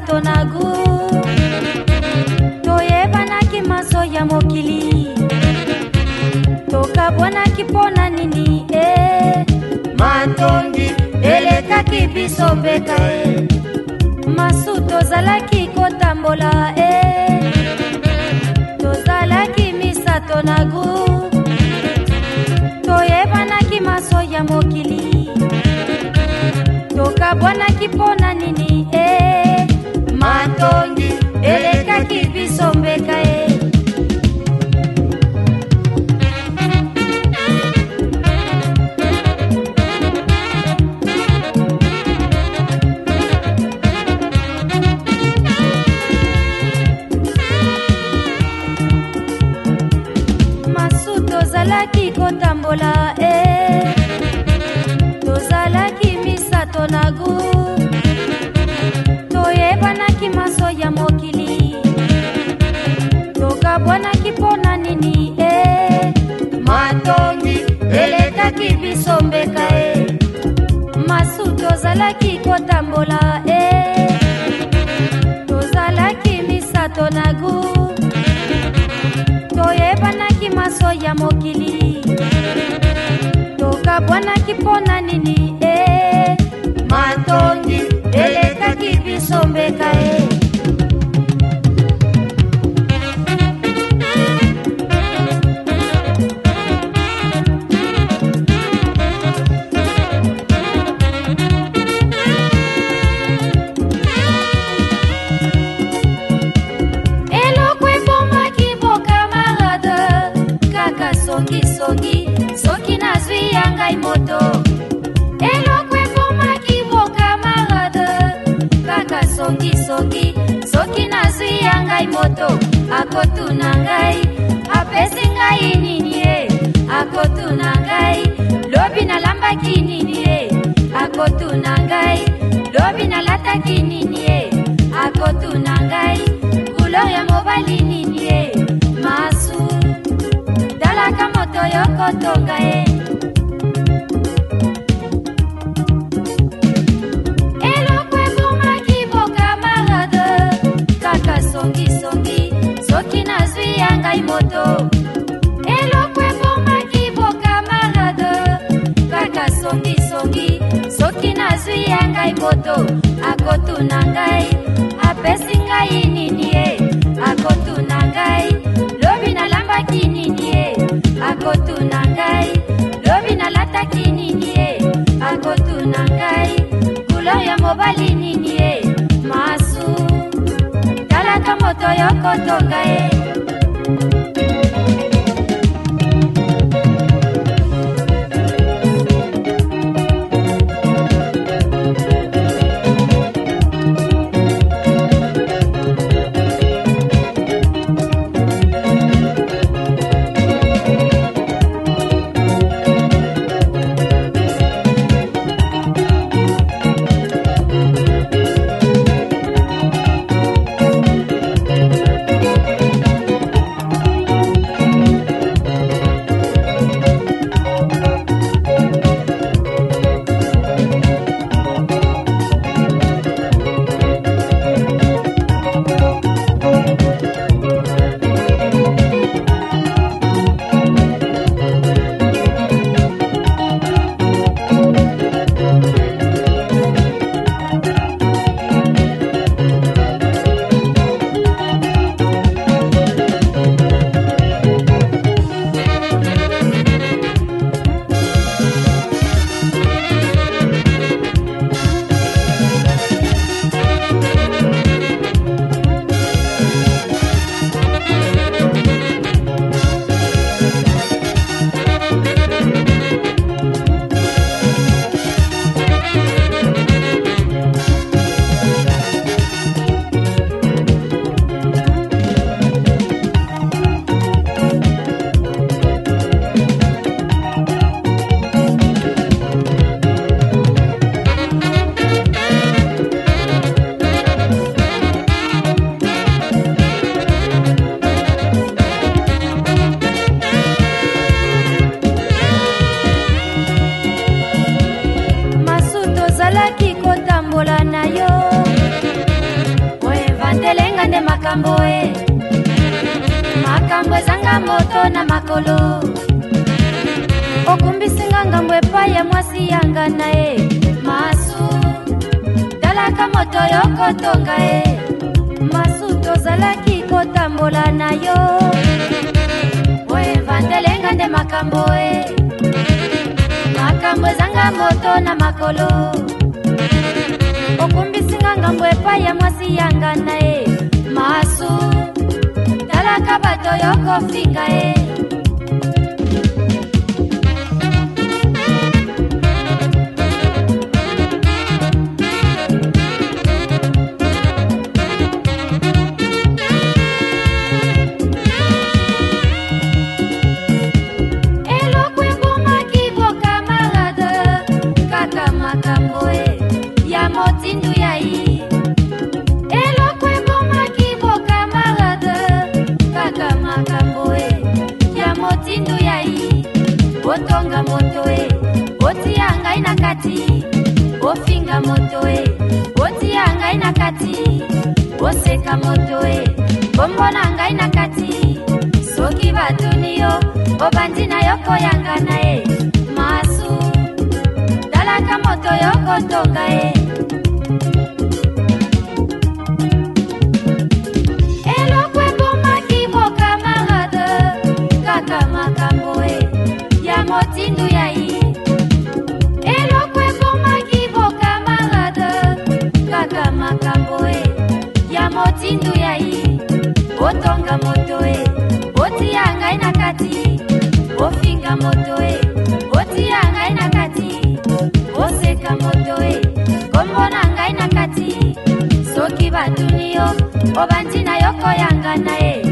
bato na gu toyebanaki maso ya mokili tokabwanaki mpo na nini e eh. matongi elekaki biso mbeka e eh. masu tozalaki kotambola e eh. tozalaki misato na gu toyebanaki maso ya mokili tokabwanaki mpo tozalaki kotambola e eh. tozalaki misato na gu toyebanaki maso ya mokili tokabwanaki mpo na nini e eh. matongi elekaki biso mbeka e eh. masutu ozalaki kotambola ya mokili tokabwanaki mpo na nini e eh. matongi elekaki biso mbeka e eh. sokisoki soki nazwi ya ngai moto akotuna ngai apesi ngai nini ye akotuna ngai lobi nalambaki nini ye akotuna ngai lobi nalataki nini ye akotuna ngai kulor ya mobali nini ye masu talaka moto yokotonga ye soki nazwi ya ngai moto eloko ebomaki bokamarade kaka songisongi soki nazwi ya ngai moto akotuna ngai apesi ngai とよことかえ makambo e makambo ezanga moto na makolo okumbisinga ngambo epai ya mwasi yanga na ye masu talaka moto yo kotonga ye masu tozalaki kotambola na yo oevandelenga nde makambo e makambo ezanga moto na makolo okumbisinga ngambo epai ya mwasi yanga na ye masu talaka bato yokofika e eh. kati ofinga moto e otia ngai na kati oseka moto e kombo na ngai na kati soki batuni yo obandi na yo koyanga na ye masu talaka moto yo kotonga ye kati ofinga moto e otia ngai na kati oseka moto e kombo na ngai na kati soki batuni yo obandi na yo koyanga na ye